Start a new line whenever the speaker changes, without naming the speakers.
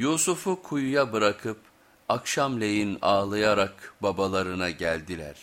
Yusuf'u kuyuya bırakıp akşamleyin ağlayarak babalarına geldiler.